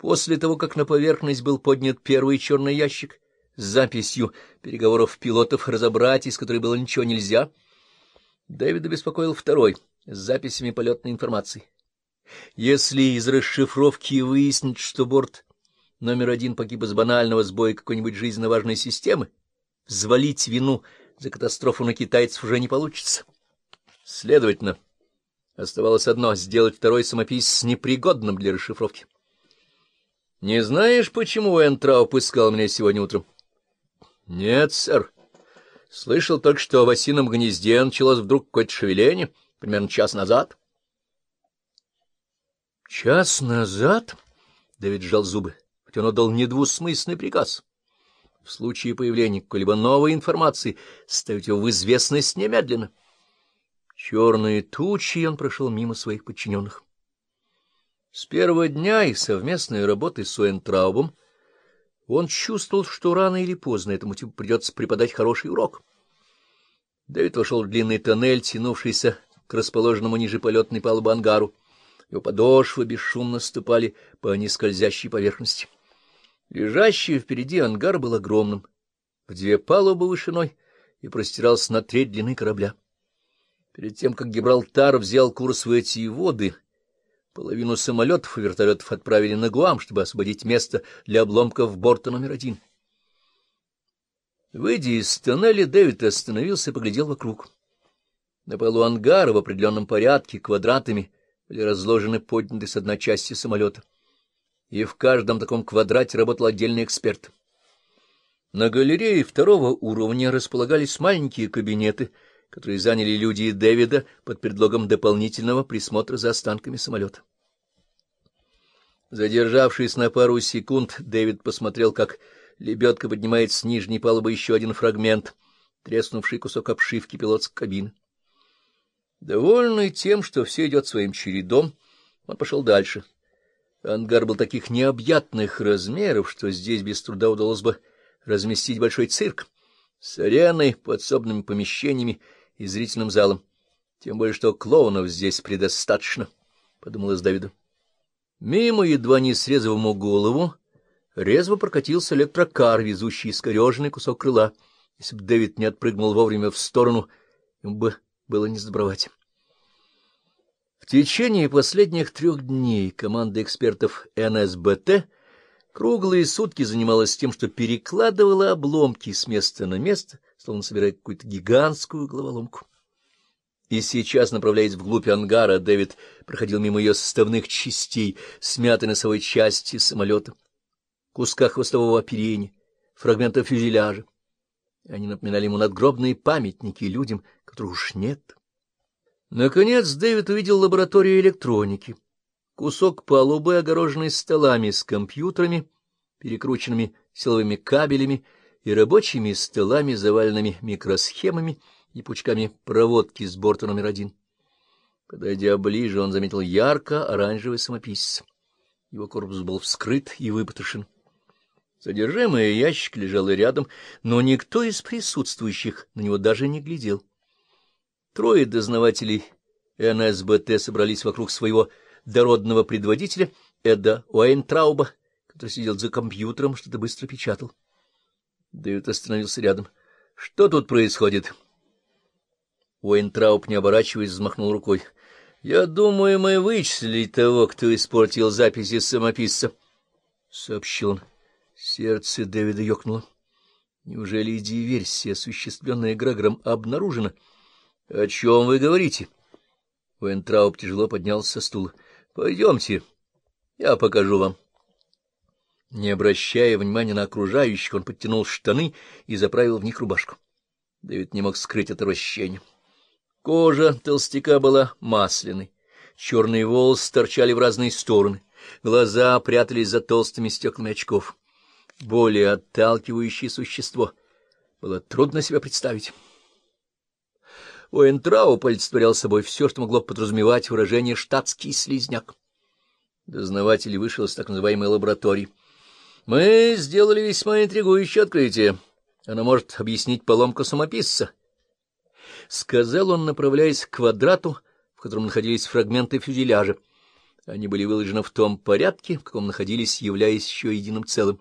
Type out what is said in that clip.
После того, как на поверхность был поднят первый черный ящик с записью переговоров пилотов разобрать, из которой было ничего нельзя, Дэвида беспокоил второй с записями полетной информации. Если из расшифровки выяснить, что борт номер один погиб из банального сбоя какой-нибудь жизненно важной системы, взвалить вину за катастрофу на китайцев уже не получится. Следовательно, оставалось одно — сделать второй самопись непригодным для расшифровки. — Не знаешь, почему Энтрауп искал меня сегодня утром? — Нет, сэр. Слышал только, что в осином гнезде началось вдруг какое-то шевеление, примерно час назад. — Час назад? — Дэвид сжал зубы, хоть он отдал недвусмысленный приказ. В случае появления какой-либо новой информации ставить его в известность немедленно. Черные тучи он прошел мимо своих подчиненных. С первого дня их совместной работы с Уэнтраубом он чувствовал, что рано или поздно этому типу придется преподать хороший урок. Дэвид вошел в длинный тоннель, тянувшийся к расположенному ниже полетной палубы ангару. Его подошвы бесшумно ступали по нескользящей поверхности. Лежащий впереди ангар был огромным, в две палубы вышиной, и простирался на треть длины корабля. Перед тем, как Гибралтар взял курс в эти воды, половину самолетов и вертолетов отправили на Гуам, чтобы освободить место для обломков борта номер один. Выйдя из тоннеля, Дэвид остановился и поглядел вокруг. На полу ангара в определенном порядке квадратами были разложены поднятые с одной части самолета и в каждом таком квадрате работал отдельный эксперт. На галерее второго уровня располагались маленькие кабинеты, которые заняли люди Дэвида под предлогом дополнительного присмотра за останками самолета. Задержавшись на пару секунд, Дэвид посмотрел, как лебедка поднимает с нижней палубы еще один фрагмент, треснувший кусок обшивки пилотской кабины. Довольный тем, что все идет своим чередом, он пошел дальше — Ангар был таких необъятных размеров, что здесь без труда удалось бы разместить большой цирк с ареной, подсобными помещениями и зрительным залом. Тем более, что клоунов здесь предостаточно, — подумалось Давиду. Мимо, едва не срезав ему голову, резво прокатился электрокар, везущий искореженный кусок крыла. Если бы Дэвид не отпрыгнул вовремя в сторону, ему бы было не сдобровать. В течение последних трех дней команда экспертов НСБТ круглые сутки занималась тем, что перекладывала обломки с места на место, словно собирая какую-то гигантскую головоломку. И сейчас, направляясь вглубь ангара, Дэвид проходил мимо ее составных частей, смятой носовой части самолета, куска хвостового оперения, фрагментов фюзеляжа. Они напоминали ему надгробные памятники людям, которых уж нет. Наконец Дэвид увидел лабораторию электроники. Кусок палубы, огороженный столами с компьютерами, перекрученными силовыми кабелями и рабочими столами, заваленными микросхемами и пучками проводки с борта номер один. Подойдя ближе, он заметил ярко-оранжевый самописец. Его корпус был вскрыт и выпотрошен. Содержимое ящика лежало рядом, но никто из присутствующих на него даже не глядел. Трое дознавателей НСБТ собрались вокруг своего дородного предводителя Эда Уэйнтрауба, который сидел за компьютером, что-то быстро печатал. Дэвид остановился рядом. — Что тут происходит? Уэйнтрауб, не оборачиваясь, взмахнул рукой. — Я думаю, мы вычислили того, кто испортил записи самописца, — сообщил он. Сердце Дэвида ёкнуло. Неужели идея-версия, осуществленная Грегором, обнаружена? —— О чем вы говорите? Уэнтрауб тяжело поднялся со стула. — Пойдемте, я покажу вам. Не обращая внимания на окружающих, он подтянул штаны и заправил в них рубашку. Дэвид не мог скрыть отвращение. Кожа толстяка была масляной, черные волосы торчали в разные стороны, глаза прятались за толстыми стеклами очков. Более отталкивающее существо было трудно себе представить. Уэнтрау олицетворял собой все, что могло подразумевать выражение «штатский слизняк». Дознаватель вышел из так называемой лаборатории. «Мы сделали весьма интригующее открытие. Оно может объяснить поломку самописца». Сказал он, направляясь к квадрату, в котором находились фрагменты фюзеляжа. Они были выложены в том порядке, в каком находились, являясь еще единым целым.